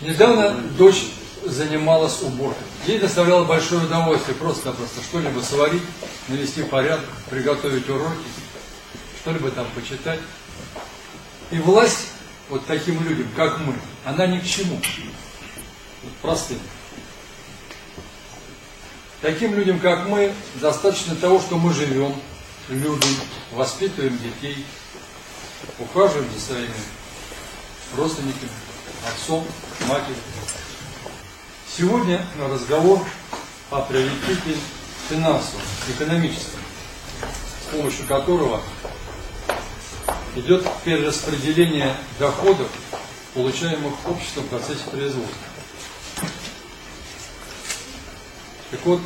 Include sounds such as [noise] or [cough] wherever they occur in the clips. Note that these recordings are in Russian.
Недавно дочь занималась уборкой. Ей доставляло большое удовольствие просто-просто что-либо сварить, навести порядок, приготовить уроки, что-либо там почитать. И власть вот таким людям, как мы, она ни к чему. Вот простым. Таким людям, как мы, достаточно того, что мы живем, любим, воспитываем детей, ухаживаем за своими родственниками, отцом, матерью. Сегодня разговор о приоритете финансовом, экономическом, с помощью которого идет перераспределение доходов, получаемых обществом в процессе производства. Так вот,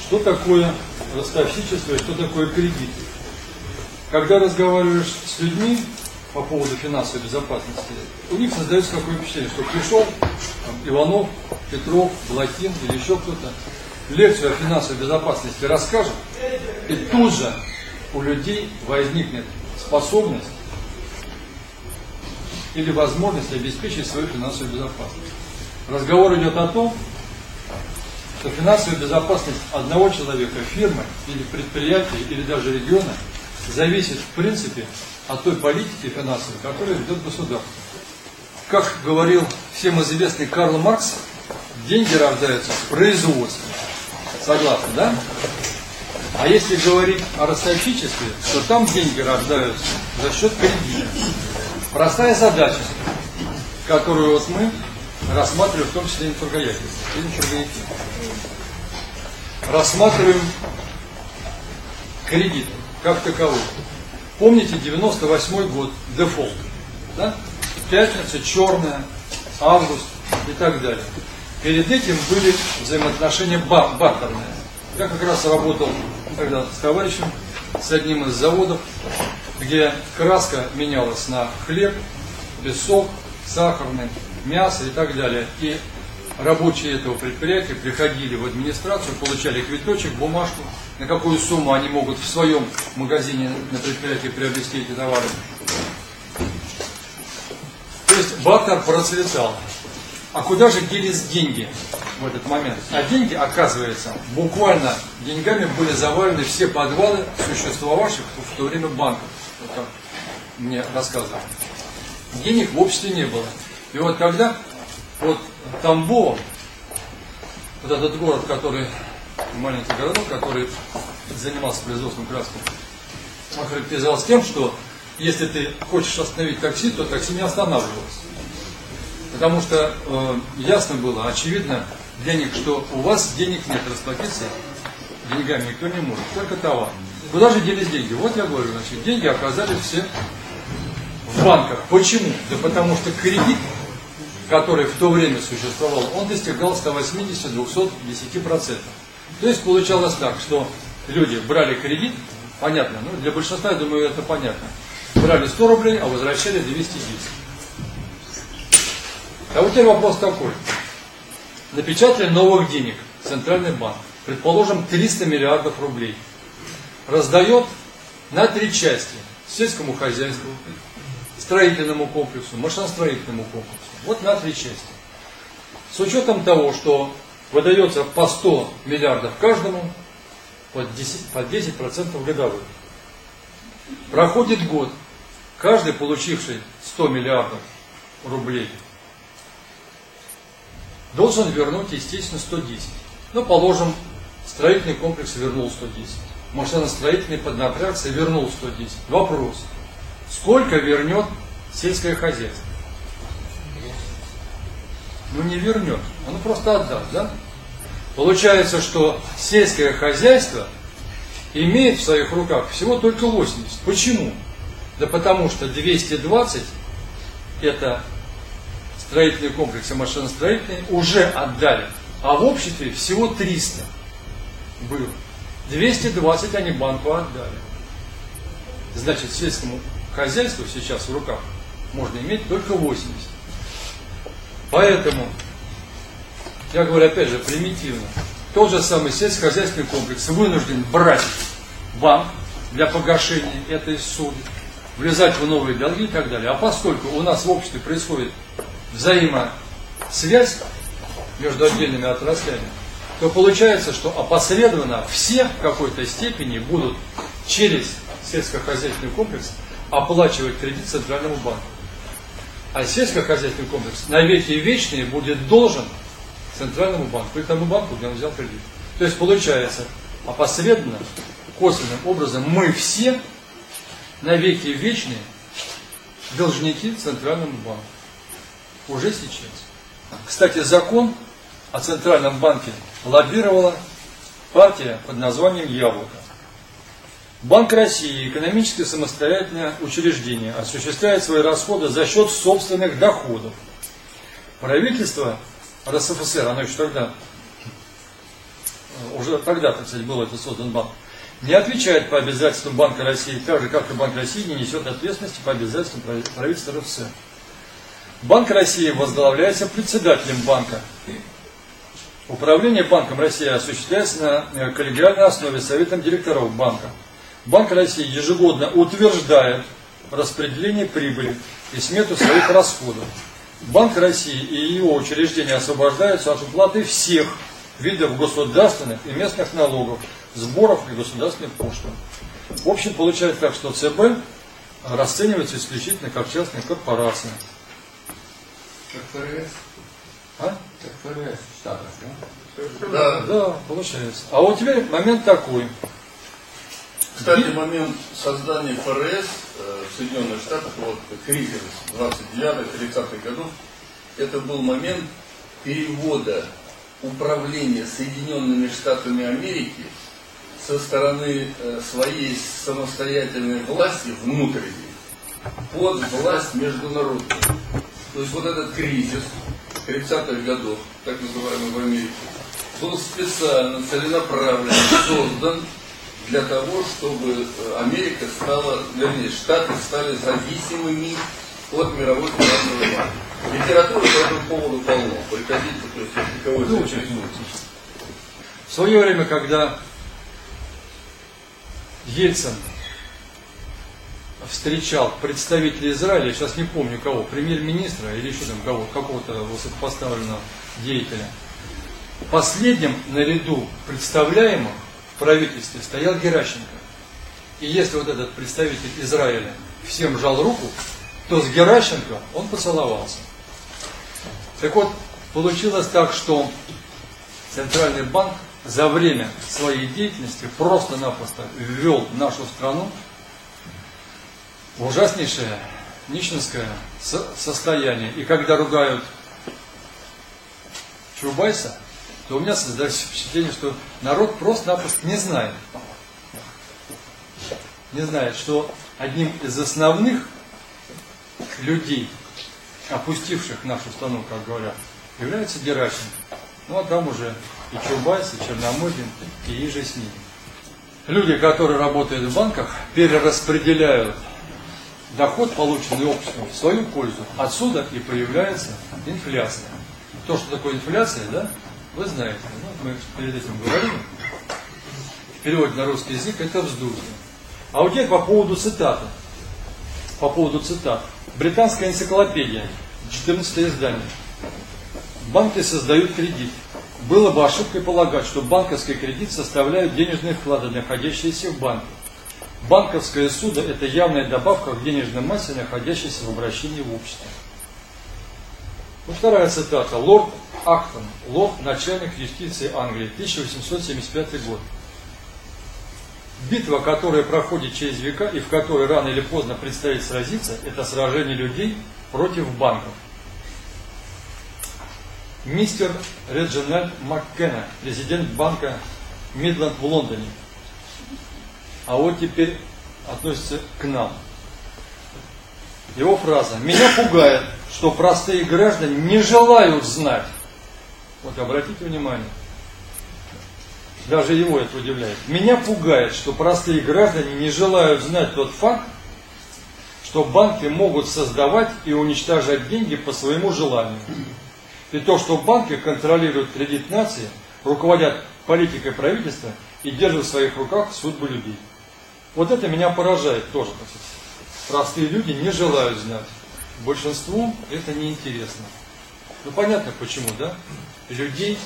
что такое ростовщичество и что такое кредит? Когда разговариваешь с людьми по поводу финансовой безопасности, у них создается какое впечатление, что пришел там, Иванов, Петров, Блатин или еще кто-то, лекцию о финансовой безопасности расскажет, и тут же у людей возникнет способность или возможность обеспечить свою финансовую безопасность. Разговор идет о том, что финансовая безопасность одного человека, фирмы или предприятия, или даже региона зависит в принципе от той политики финансовой, которую ведет государство. Как говорил всем известный Карл Маркс, деньги рождаются в производстве. Согласны, да? А если говорить о ростовщичестве, то там деньги рождаются за счет кредита. Простая задача, которую вот мы рассматриваем, в том числе и инфогаяки. Рассматриваем кредит как таковой. Помните 98 год, дефолт. Да? Пятница, черная, август и так далее. Перед этим были взаимоотношения бар бартерные. Я как раз работал тогда с товарищем, с одним из заводов, где краска менялась на хлеб, песок, сахарный, мясо и так далее. И рабочие этого предприятия приходили в администрацию, получали квиточек, бумажку, на какую сумму они могут в своем магазине на предприятии приобрести эти товары. То есть бартер процветал. А куда же делись деньги в этот момент? А деньги, оказывается, буквально деньгами были завалены все подвалы существовавших в то время банков. Вот мне рассказывали. Денег в обществе не было. И вот когда вот Тамбов, вот этот город, который, маленький городок, который занимался производством краски, он характеризовался тем, что если ты хочешь остановить такси, то такси не останавливалось. Потому что э, ясно было, очевидно, денег, что у вас денег нет, расплатиться деньгами никто не может, только товар. Куда же делись деньги? Вот я говорю, значит, деньги оказались все в банках. Почему? Да потому что кредит, который в то время существовал, он достигал 180-210%. То есть получалось так, что люди брали кредит, понятно, ну для большинства, я думаю, это понятно, брали 100 рублей, а возвращали 210. А вот теперь вопрос такой. Напечатали новых денег, Центральный банк, предположим, 300 миллиардов рублей. Раздает на три части. Сельскому хозяйству, строительному комплексу, машиностроительному комплексу. Вот на три части. С учетом того, что выдается по 100 миллиардов каждому, под 10%, под 10% годовых. Проходит год. Каждый, получивший 100 миллиардов рублей, должен вернуть, естественно, 110. Ну, положим, строительный комплекс вернул 110. Машиностроительный поднапрягся вернул 110. Вопрос. Сколько вернет сельское хозяйство? Ну, не вернет. Оно просто отдаст, да? Получается, что сельское хозяйство имеет в своих руках всего только 80. Почему? Да потому что 220 это строительные комплексы машиностроительные уже отдали, а в обществе всего 300 было. 220 они банку отдали. Значит, сельскому хозяйству сейчас в руках можно иметь только 80. Поэтому, я говорю опять же примитивно, тот же самый сельскохозяйственный комплекс вынужден брать банк для погашения этой суды. влезать в новые долги и так далее. А поскольку у нас в обществе происходит взаимосвязь между отдельными отраслями, то получается, что опосредованно все в какой-то степени будут через сельскохозяйственный комплекс оплачивать кредит Центральному банку. А сельскохозяйственный комплекс на веки вечные будет должен Центральному банку, и тому банку, где он взял кредит. То есть получается, опосредованно, косвенным образом, мы все на веки вечные должники Центральному банку. Уже сейчас. Кстати, закон о Центральном банке лоббировала партия под названием «Яблоко». Банк России, экономически самостоятельное учреждение, осуществляет свои расходы за счет собственных доходов. Правительство РСФСР, оно еще тогда, уже тогда, так сказать, был это создан банк, не отвечает по обязательствам Банка России, так же, как и Банк России не несет ответственности по обязательствам правительства РФСР. Банк России возглавляется председателем банка. Управление Банком России осуществляется на коллегиальной основе Советом директоров банка. Банк России ежегодно утверждает распределение прибыли и смету своих расходов. Банк России и его учреждения освобождаются от уплаты всех видов государственных и местных налогов, сборов и государственных пошлин. В общем, получается так, что ЦБ расценивается исключительно как частная корпорация. Как ФРС? А? Как ФРС в Штатах, да? Да, да, получается. А вот теперь момент такой. Кстати, момент создания ФРС э, в Соединенных Штатах, вот кризис 29-30-х годов, это был момент перевода управления Соединенными Штатами Америки со стороны э, своей самостоятельной власти внутренней под власть международную. То есть вот этот кризис 30-х годов, так называемый в Америке, был специально, целенаправленно создан для того, чтобы э, Америка стала, вернее, Штаты стали зависимыми от мировой финансовой банки. Литература по этому поводу полно. Приходите, то есть, если кого Ну, интересует. В свое время, когда Ельцин встречал представителей Израиля, сейчас не помню кого, премьер-министра или еще там кого, какого-то высокопоставленного деятеля, последним наряду представляемых в правительстве стоял Геращенко. И если вот этот представитель Израиля всем жал руку, то с Геращенко он поцеловался. Так вот, получилось так, что Центральный банк за время своей деятельности просто-напросто ввел нашу страну в ужаснейшее нищенское состояние. И когда ругают Чубайса, то у меня создается впечатление, что народ просто-напросто не знает. Не знает, что одним из основных людей, опустивших нашу страну, как говорят, является Геращенко. Ну а там уже и Чубайс, и Черномырдин, и иже с ними. Люди, которые работают в банках, перераспределяют доход, полученный обществом, в свою пользу. Отсюда и появляется инфляция. То, что такое инфляция, да, вы знаете. Ну, мы перед этим говорили. В переводе на русский язык это вздутие. А вот теперь по поводу цитаты. По поводу цитат. Британская энциклопедия, 14 издание. Банки создают кредит. Было бы ошибкой полагать, что банковский кредит составляет денежные вклады, находящиеся в банке. Банковское судо – это явная добавка к денежной массе, находящейся в обращении в обществе. Ну, вторая цитата. Лорд Актон, лорд начальник юстиции Англии, 1875 год. Битва, которая проходит через века и в которой рано или поздно предстоит сразиться, это сражение людей против банков. Мистер Реджинальд Маккена, президент банка Мидланд в Лондоне. А вот теперь относится к нам. Его фраза. Меня пугает, что простые граждане не желают знать. Вот обратите внимание. Даже его это удивляет. Меня пугает, что простые граждане не желают знать тот факт, что банки могут создавать и уничтожать деньги по своему желанию. И то, что банки контролируют кредит нации, руководят политикой правительства и держат в своих руках судьбы людей. Вот это меня поражает тоже. простые люди не желают знать. Большинству это неинтересно. Ну понятно почему, да? Людей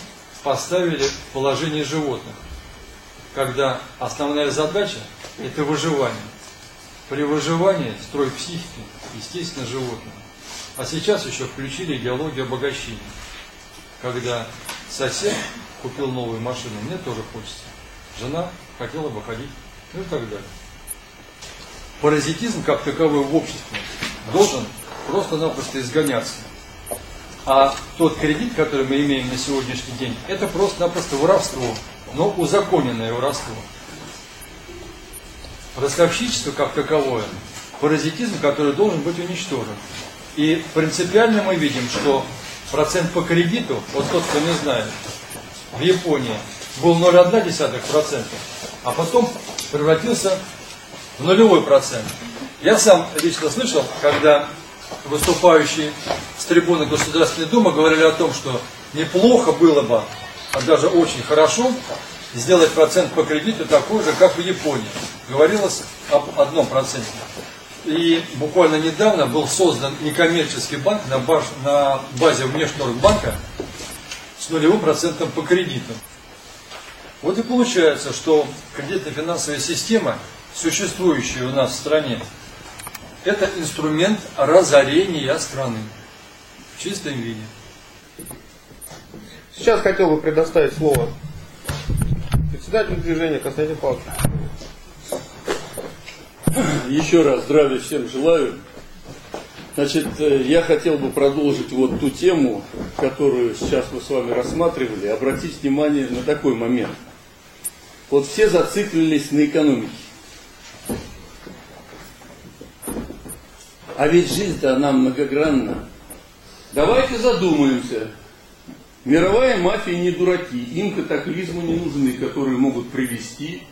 поставили в положение животных, когда основная задача – это выживание. При выживании строй психики, естественно, животное. А сейчас еще включили идеологию обогащения. Когда сосед купил новую машину, мне тоже хочется. Жена хотела бы ходить, ну и так далее. Паразитизм как таковой в обществе должен просто-напросто изгоняться. А тот кредит, который мы имеем на сегодняшний день, это просто-напросто воровство, но узаконенное воровство. Ростовщичество как таковое, паразитизм, который должен быть уничтожен. И принципиально мы видим, что процент по кредиту, вот тот, кто не знает, в Японии был 0,1%, а потом превратился в нулевой процент. Я сам лично слышал, когда выступающие с трибуны Государственной Думы говорили о том, что неплохо было бы, а даже очень хорошо, сделать процент по кредиту такой же, как в Японии. Говорилось об одном проценте. И буквально недавно был создан некоммерческий банк на, баш, на базе Внешноргбанка с нулевым процентом по кредиту. Вот и получается, что кредитно-финансовая система, существующая у нас в стране, это инструмент разорения страны в чистом виде. Сейчас хотел бы предоставить слово председателю движения Константин Павлович. Еще раз здравия всем желаю. Значит, э, я хотел бы продолжить вот ту тему, которую сейчас мы с вами рассматривали, обратить внимание на такой момент. Вот все зациклились на экономике. А ведь жизнь-то она многогранна. Давайте задумаемся. Мировая мафия не дураки, им катаклизмы не нужны, которые могут привести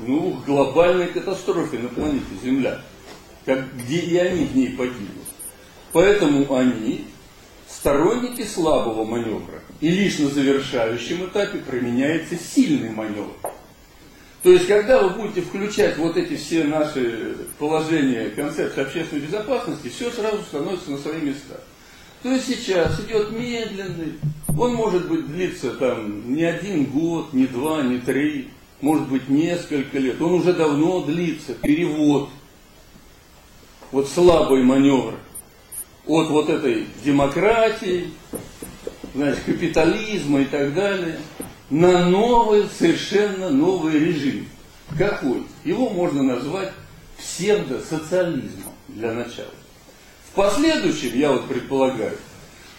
ну, глобальной катастрофе на планете Земля, как, где и они в ней погибнут. Поэтому они сторонники слабого маневра. И лишь на завершающем этапе применяется сильный маневр. То есть, когда вы будете включать вот эти все наши положения концепции общественной безопасности, все сразу становится на свои места. То есть сейчас идет медленный, он может быть длиться там не один год, не два, не три, может быть, несколько лет, он уже давно длится, перевод, вот слабый маневр от вот этой демократии, значит, капитализма и так далее, на новый, совершенно новый режим. Какой? Его можно назвать псевдосоциализмом для начала. В последующем, я вот предполагаю,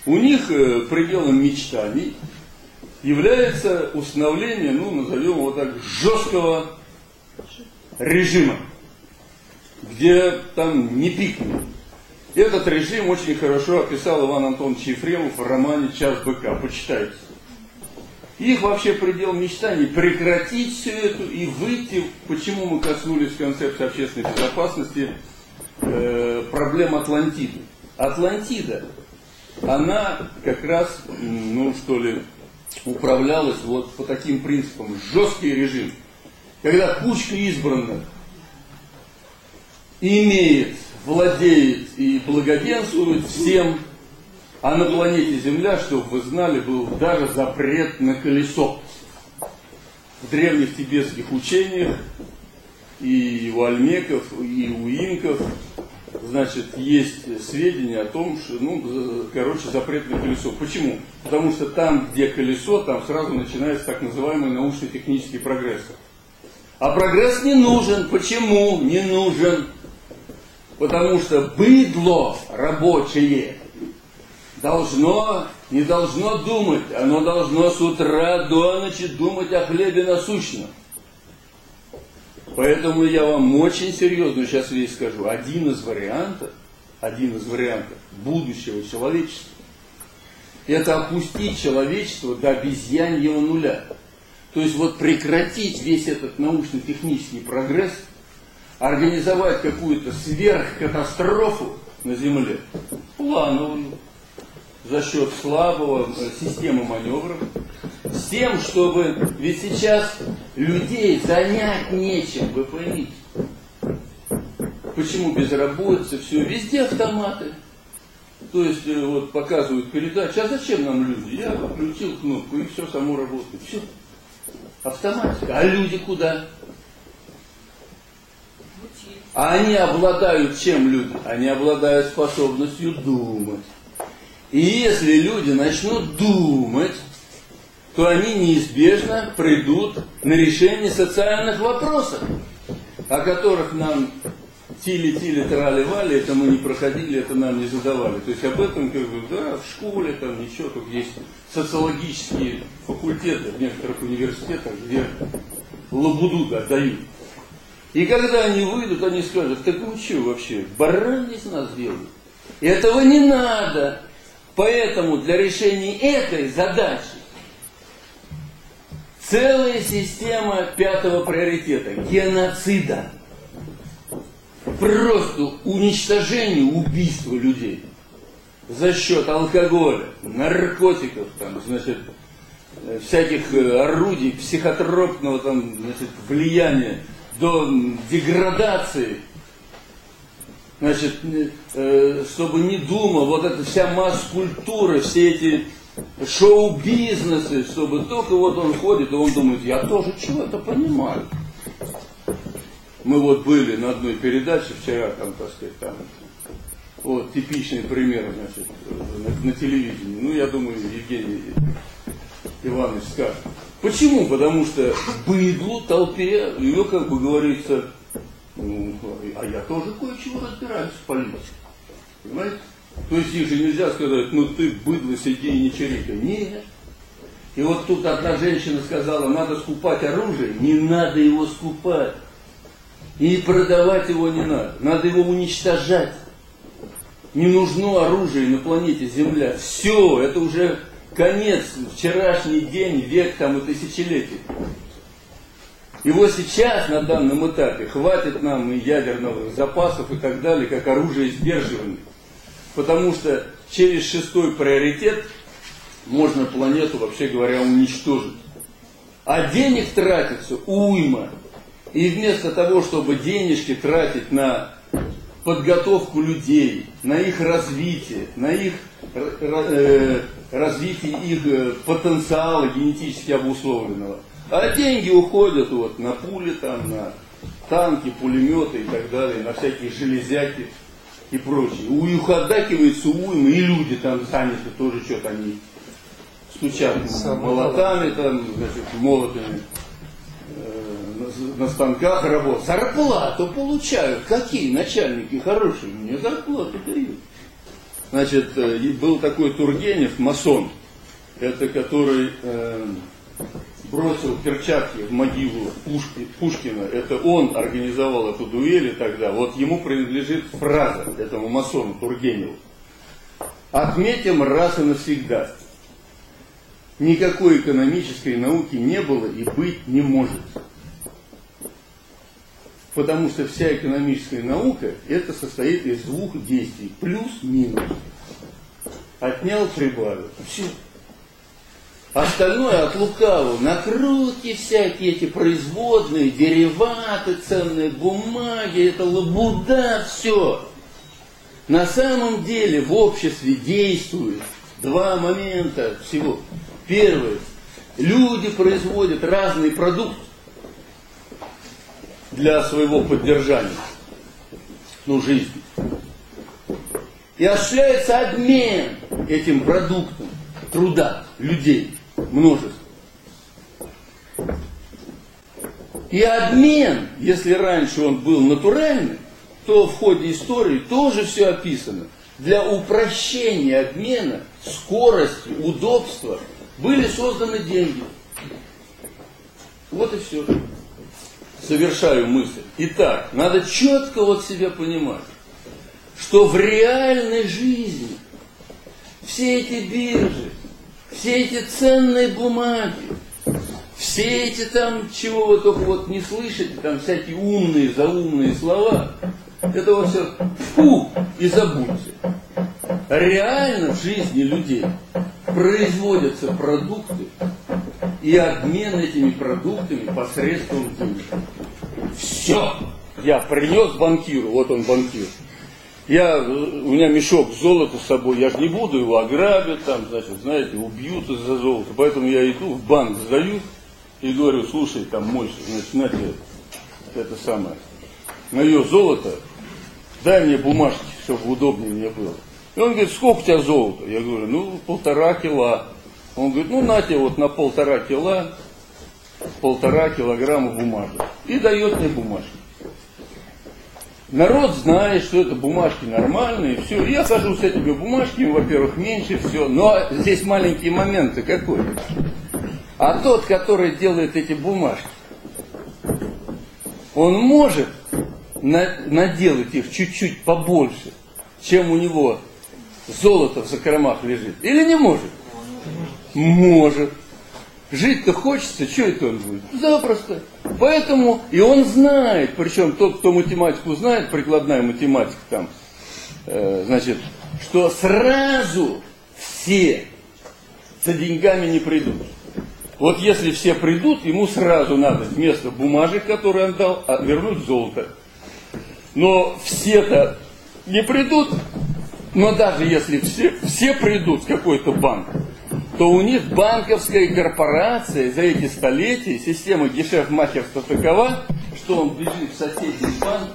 у них э, пределом мечтаний является установление, ну, назовем его так, жесткого режима, где там не пикнет. Этот режим очень хорошо описал Иван Антонович Ефремов в романе «Час быка». Почитайте. Их вообще предел мечтаний прекратить все это и выйти, почему мы коснулись концепции общественной безопасности, э, проблем Атлантиды. Атлантида, она как раз, ну что ли, управлялась вот по таким принципам. Жесткий режим. Когда кучка избранных имеет, владеет и благоденствует всем, а на планете Земля, чтобы вы знали, был даже запрет на колесо. В древних тибетских учениях и у альмеков, и у инков значит, есть сведения о том, что, ну, короче, запретное колесо. Почему? Потому что там, где колесо, там сразу начинается так называемый научно-технический прогресс. А прогресс не нужен. Почему не нужен? Потому что быдло рабочее должно, не должно думать, оно должно с утра до ночи думать о хлебе насущном. Поэтому я вам очень серьезно сейчас весь скажу. Один из вариантов, один из вариантов будущего человечества, это опустить человечество до обезьяньего нуля. То есть вот прекратить весь этот научно-технический прогресс, организовать какую-то сверхкатастрофу на Земле, плановую, за счет слабого э, системы маневров, с тем, чтобы, ведь сейчас людей занять нечем, вы поймите. Почему безработица, все, везде автоматы. То есть э, вот показывают передачи, а зачем нам люди? Я включил кнопку и все само работает. Все. Автоматика. А люди куда? А они обладают чем люди? Они обладают способностью думать. И если люди начнут думать, то они неизбежно придут на решение социальных вопросов, о которых нам тили-тили, трали-вали, это мы не проходили, это нам не задавали. То есть об этом, как бы, да, в школе там ничего, только есть социологические факультеты в некоторых университетах, где лабуду отдают. И когда они выйдут, они скажут, так вы что вообще, баран из нас делают? Этого не надо. Поэтому для решения этой задачи целая система пятого приоритета – геноцида. Просто уничтожение, убийство людей за счет алкоголя, наркотиков, там, значит, всяких э, орудий, психотропного там, значит, влияния до деградации, значит, э, чтобы не думал, вот эта вся масс-культура, все эти шоу-бизнесы, чтобы только вот он ходит, и он думает, я тоже чего-то понимаю. Мы вот были на одной передаче вчера, там, так сказать, там, вот, типичный пример, значит, на, на телевидении. Ну, я думаю, Евгений Иванович скажет. Почему? Потому что быдлу, толпе, ее, как бы говорится, ну, а я тоже кое-чего разбираюсь в политике. Понимаете? То есть их же нельзя сказать, ну ты быдло, сиди и не чирикай. Нет. И вот тут одна женщина сказала, надо скупать оружие, не надо его скупать. И продавать его не надо, надо его уничтожать. Не нужно оружие на планете Земля. Все, это уже конец, вчерашний день, век там и тысячелетий. Его сейчас на данном этапе хватит нам и ядерных запасов и так далее, как оружие сдерживания. Потому что через шестой приоритет можно планету, вообще говоря, уничтожить. А денег тратится уйма. И вместо того, чтобы денежки тратить на подготовку людей, на их развитие, на их э, развитие их э, потенциала генетически обусловленного. А деньги уходят вот на пули, там, на танки, пулеметы и так далее, на всякие железяки и прочее. У них отдакивается уйма, и люди там заняты тоже что-то они стучат молотами, там, значит, молотами на станках работают. Зарплату получают. Какие начальники хорошие? Мне зарплату дают. Значит, э, был такой Тургенев, масон, это который э, бросил перчатки в могилу Пушки, Пушкина. Это он организовал эту дуэль и тогда. Вот ему принадлежит фраза этому масону Тургеневу. Отметим раз и навсегда. Никакой экономической науки не было и быть не может. Потому что вся экономическая наука это состоит из двух действий. Плюс-минус. Отнял, прибавил. Все. Остальное от лукавого. Накрутки всякие эти производные, дериваты, ценные бумаги, это лабуда, все. На самом деле в обществе действует два момента всего. Первое. Люди производят разные продукты для своего поддержания, ну, жизни. И осуществляется обмен этим продуктом труда людей, множество. И обмен, если раньше он был натуральный, то в ходе истории тоже все описано. Для упрощения обмена, скорости, удобства были созданы деньги. Вот и все совершаю мысль. Итак, надо четко вот себя понимать, что в реальной жизни все эти биржи, все эти ценные бумаги, все эти там, чего вы только вот не слышите, там всякие умные, заумные слова, это вот все фу и забудьте. Реально в жизни людей производятся продукты и обмен этими продуктами посредством денег. Все. я принес банкиру, вот он банкир. Я, у меня мешок золота с собой, я же не буду его ограбить, там, значит, знаете, убьют из-за золота. Поэтому я иду в банк, сдаю и говорю, слушай, там, мой, значит, это самое, мое золото, дай мне бумажки, чтобы удобнее мне было. И он говорит, сколько у тебя золота? Я говорю, ну, полтора кила. Он говорит, ну, на тебе вот на полтора кила, полтора килограмма бумажек. И дает мне бумажки. Народ знает, что это бумажки нормальные, все. Я хожу с этими бумажками, во-первых, меньше, все. Но здесь маленькие моменты какой. А тот, который делает эти бумажки, он может на, наделать их чуть-чуть побольше, чем у него золото в закромах лежит. Или не может? Может. Жить-то хочется, что это он будет? Запросто. Поэтому и он знает, причем тот, кто математику знает, прикладная математика там, э, значит, что сразу все за деньгами не придут. Вот если все придут, ему сразу надо вместо бумажек, которые он дал, а вернуть золото. Но все-то не придут, но даже если все, все придут в какой-то банк, то у них банковская корпорация за эти столетия, система гешефт-махерства такова, что он бежит в соседний банк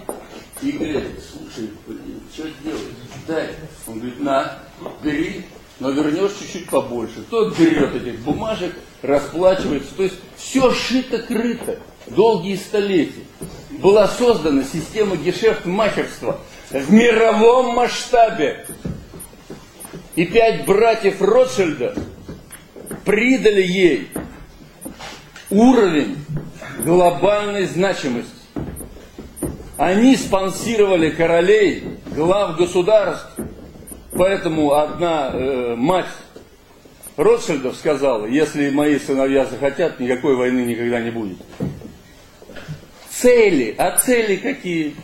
и говорит, слушай, блин, что делаешь? Дай. Он говорит, на, бери, но вернешь чуть-чуть побольше. Тот берет этих бумажек, расплачивается. То есть все шито-крыто, долгие столетия. Была создана система гешефт-махерства в мировом масштабе. И пять братьев Ротшильда придали ей уровень глобальной значимости. Они спонсировали королей, глав государств. Поэтому одна э, мать Ротшильдов сказала, если мои сыновья захотят, никакой войны никогда не будет. Цели. А цели какие?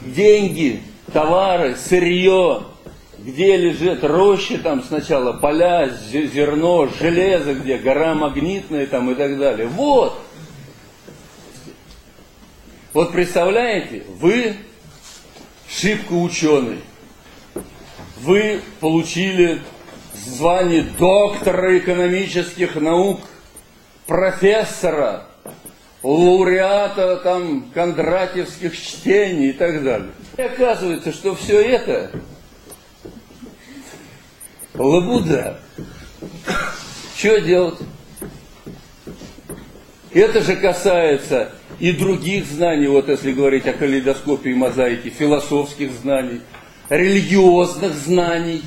Деньги, товары, сырье, где лежит рощи, там сначала поля, зерно, железо, где гора магнитная там и так далее. Вот. Вот представляете, вы шибко ученый. Вы получили звание доктора экономических наук, профессора, лауреата там кондратьевских чтений и так далее. И оказывается, что все это лабуда. Что делать? Это же касается и других знаний, вот если говорить о калейдоскопе и мозаике, философских знаний, религиозных знаний.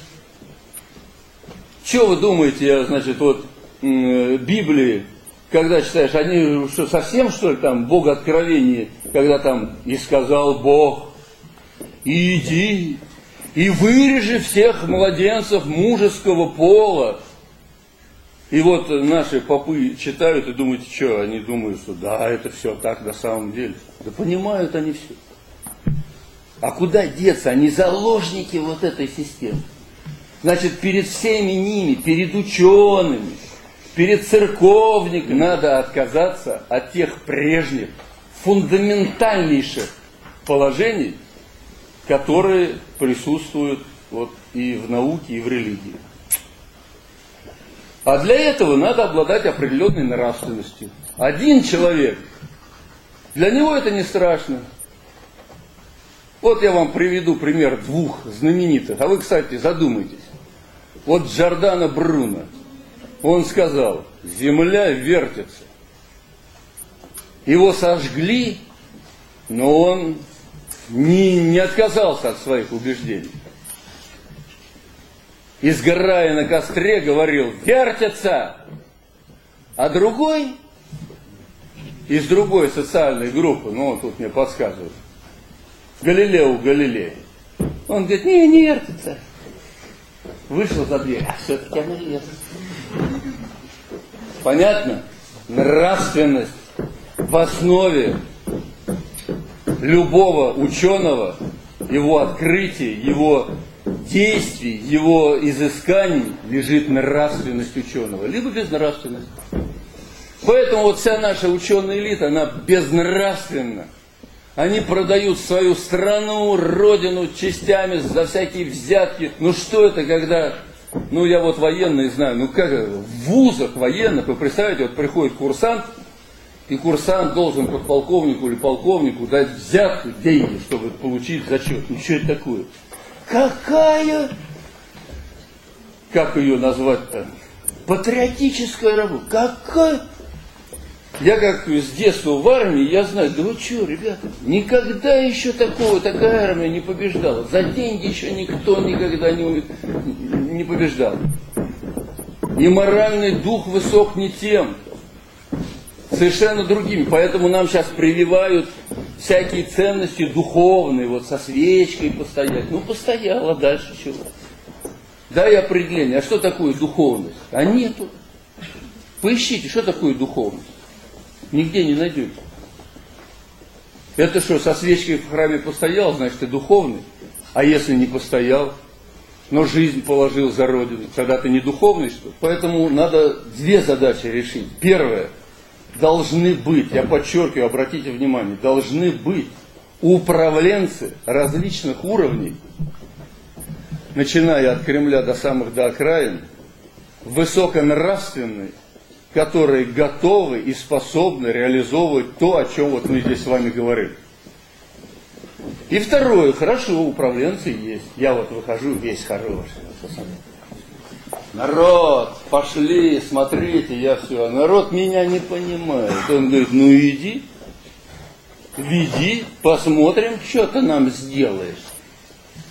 Что вы думаете, значит, вот Библии, когда читаешь, они что, совсем что ли там Бог откровение, когда там и сказал Бог, иди, и вырежи всех младенцев мужеского пола. И вот наши попы читают и думают, что они думают, что да, это все так на самом деле. Да понимают они все. А куда деться? Они заложники вот этой системы. Значит, перед всеми ними, перед учеными, перед церковниками надо отказаться от тех прежних, фундаментальнейших положений, которые присутствуют вот и в науке, и в религии. А для этого надо обладать определенной нравственностью. Один человек, для него это не страшно. Вот я вам приведу пример двух знаменитых. А вы, кстати, задумайтесь. Вот Джордана Бруно. Он сказал, земля вертится. Его сожгли, но он не, не отказался от своих убеждений. И сгорая на костре говорил, вертятся. А другой из другой социальной группы, ну он тут мне подсказывает, Галилео Галилей. Он говорит, не, не вертится. Вышел за дверь, а все-таки она вертится. Понятно? Нравственность в основе любого ученого, его открытий, его действий, его изысканий лежит нравственность ученого, либо безнравственность. Поэтому вот вся наша ученая элита, она безнравственна. Они продают свою страну, родину частями за всякие взятки. Ну что это, когда, ну я вот военный знаю, ну как в вузах военных, вы представляете, вот приходит курсант, и курсант должен подполковнику или полковнику дать взятку, деньги, чтобы получить зачет. Ну что это такое? Какая, как ее назвать-то, патриотическая работа. Какая я как с детства в армии, я знаю, да вы что, ребята, никогда еще такого, такая армия не побеждала. За деньги еще никто никогда не, не побеждал. И моральный дух высок не тем, совершенно другими. Поэтому нам сейчас прививают всякие ценности духовные, вот со свечкой постоять. Ну, постояла, дальше чего? Дай определение, а что такое духовность? А нету. Поищите, что такое духовность. Нигде не найдете. Это что, со свечкой в храме постоял, значит, ты духовный? А если не постоял, но жизнь положил за Родину, тогда ты не духовный, что ли? Поэтому надо две задачи решить. Первое, должны быть, я подчеркиваю, обратите внимание, должны быть управленцы различных уровней, начиная от Кремля до самых до окраин, высоконравственные, которые готовы и способны реализовывать то, о чем вот мы здесь с вами говорим. И второе, хорошо, управленцы есть. Я вот выхожу весь хороший. Народ, пошли, смотрите, я все. Народ меня не понимает. Он говорит, ну иди, веди, посмотрим, что ты нам сделаешь.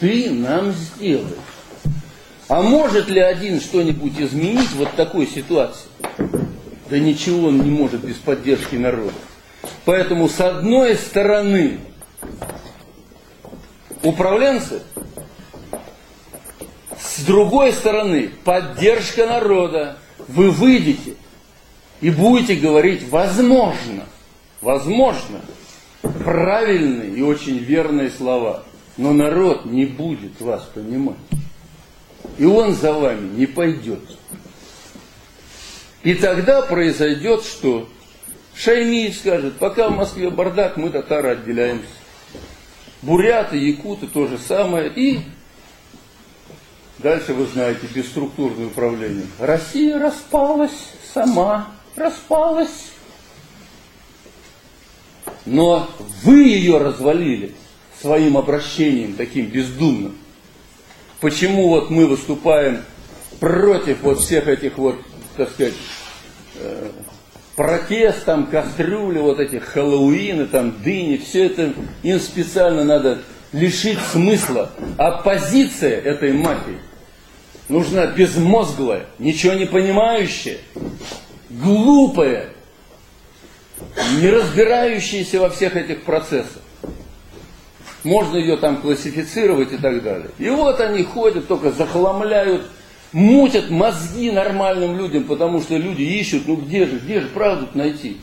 Ты нам сделаешь. А может ли один что-нибудь изменить вот такой ситуации? Да ничего он не может без поддержки народа. Поэтому с одной стороны управленцы, с другой стороны поддержка народа. Вы выйдете и будете говорить возможно, возможно, правильные и очень верные слова. Но народ не будет вас понимать. И он за вами не пойдет. И тогда произойдет что? Шаймиев скажет, пока в Москве бардак, мы татары отделяемся. Буряты, якуты то же самое. И дальше вы знаете, бесструктурное управление. Россия распалась сама, распалась. Но вы ее развалили своим обращением таким бездумным. Почему вот мы выступаем против вот всех этих вот так сказать, э, протест, кастрюли, вот эти хэллоуины, там, дыни, все это им специально надо лишить смысла. Оппозиция этой мафии нужна безмозглая, ничего не понимающая, глупая, не разбирающаяся во всех этих процессах. Можно ее там классифицировать и так далее. И вот они ходят, только захламляют мутят мозги нормальным людям, потому что люди ищут, ну где же, где же правду найти?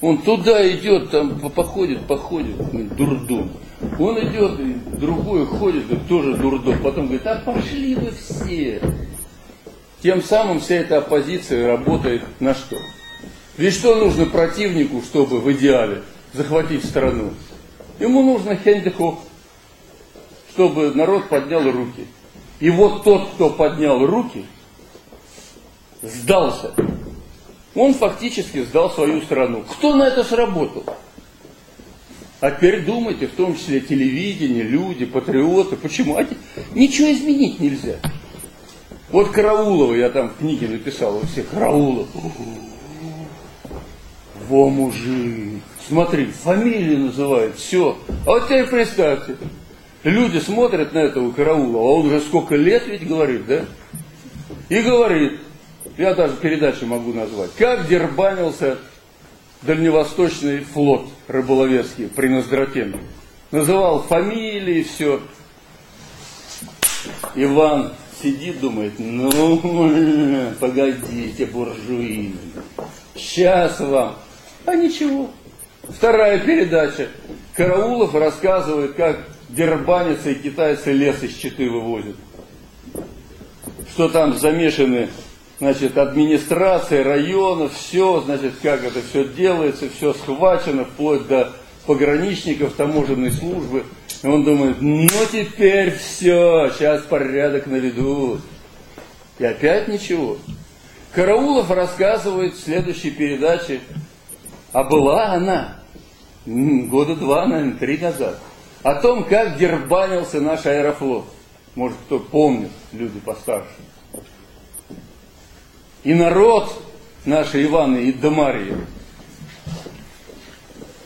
Он туда идет, там походит, походит, дурдом. Он идет, и другой ходит, и тоже дурдом. Потом говорит, а пошли вы все. Тем самым вся эта оппозиция работает на что? Ведь что нужно противнику, чтобы в идеале захватить страну? Ему нужно хендехох, чтобы народ поднял руки. И вот тот, кто поднял руки, сдался. Он фактически сдал свою страну. Кто на это сработал? А теперь думайте, в том числе телевидение, люди, патриоты. Почему? А ничего изменить нельзя. Вот Караулова, я там в книге написал, все Караулов. Во мужик. Смотри, фамилию называют, все. А вот теперь представьте, Люди смотрят на этого караула, а он уже сколько лет ведь говорит, да? И говорит, я даже передачу могу назвать, как дербанился дальневосточный флот рыболовецкий при Ноздратеме. Называл фамилии, все. Иван сидит, думает, ну, [laughs] погодите, буржуины, сейчас вам. А ничего. Вторая передача. Караулов рассказывает, как дербанятся и китайцы лес из Читы вывозят. Что там замешаны значит, администрация района, все, значит, как это все делается, все схвачено, вплоть до пограничников, таможенной службы. И он думает, ну теперь все, сейчас порядок наведут. И опять ничего. Караулов рассказывает в следующей передаче, а была она года два, наверное, три назад, о том, как дербанился наш аэрофлот. Может, кто помнит, люди постарше. И народ наши Иваны и Дамарьи,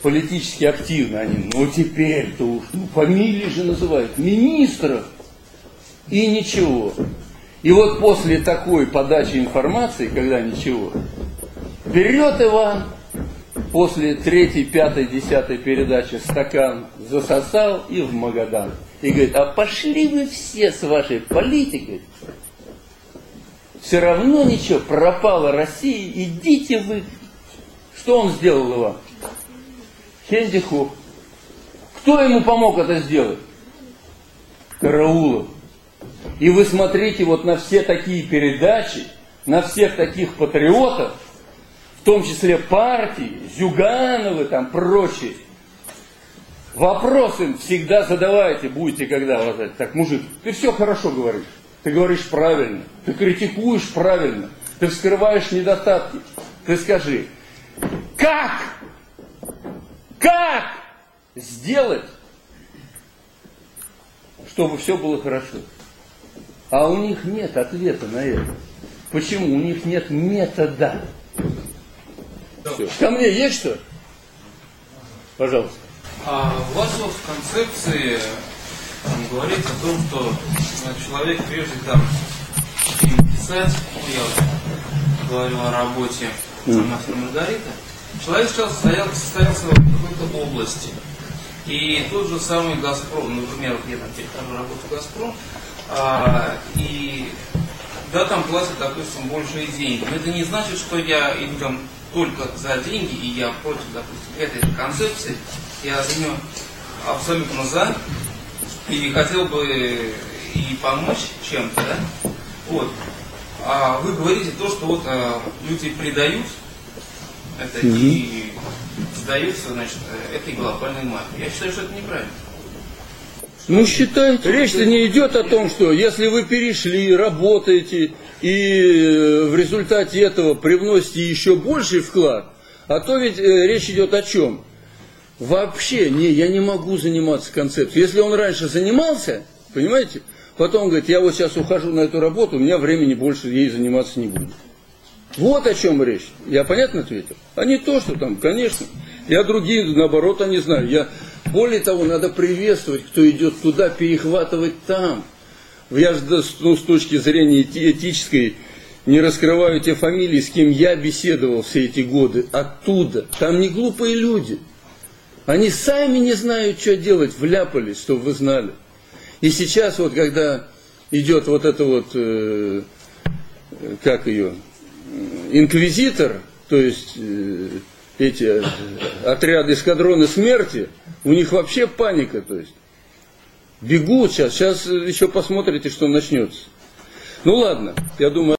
политически активно они, ну теперь-то уж, ну фамилии же называют, министров, и ничего. И вот после такой подачи информации, когда ничего, берет Иван, после третьей, пятой, десятой передачи стакан засосал и в Магадан. И говорит, а пошли вы все с вашей политикой. Все равно ничего, пропала Россия, идите вы. Что он сделал, Иван? Хендихов. Кто ему помог это сделать? Караулов. И вы смотрите вот на все такие передачи, на всех таких патриотов, в том числе партии, Зюгановы там прочие. Вопрос им всегда задавайте, будете когда возать. Так, мужик, ты все хорошо говоришь. Ты говоришь правильно. Ты критикуешь правильно. Ты вскрываешь недостатки. Ты скажи, как? Как сделать, чтобы все было хорошо? А у них нет ответа на это. Почему? У них нет метода. Все. Ко мне есть что? Пожалуйста. А у вас в концепции говорится о том, что э, человек прежде там писать, ну я вот говорю о работе мастера Маргарита, человек сначала состоялся, состоялся в какой-то области. И тот же самый Газпром, например, вот я там перехожу работу Газпром, а, и да, там платят, допустим, большие деньги. Но это не значит, что я иду там только за деньги, и я против, допустим, этой концепции. Я за нее абсолютно за, и хотел бы и помочь чем-то, да? Вот. А вы говорите то, что вот а, люди предают это и сдаются, значит, этой глобальной мафии. Я считаю, что это неправильно. Ну, считайте. Речь-то не идет о том, что если вы перешли, работаете, и э, в результате этого привносите еще больший вклад, а то ведь э, речь идет о чем? Вообще, не, я не могу заниматься концепцией. Если он раньше занимался, понимаете, потом говорит, я вот сейчас ухожу на эту работу, у меня времени больше ей заниматься не будет. Вот о чем речь. Я понятно ответил? А не то, что там, конечно. Я другие, наоборот, они знаю. Я, более того, надо приветствовать, кто идет туда, перехватывать там. Я же ну, с точки зрения этической не раскрываю те фамилии, с кем я беседовал все эти годы. Оттуда. Там не глупые люди. Они сами не знают, что делать, вляпались, чтобы вы знали. И сейчас вот, когда идет вот это вот, э, как ее, инквизитор, то есть э, эти э, отряды эскадроны смерти, у них вообще паника, то есть бегут сейчас, сейчас еще посмотрите, что начнется. Ну ладно, я думаю.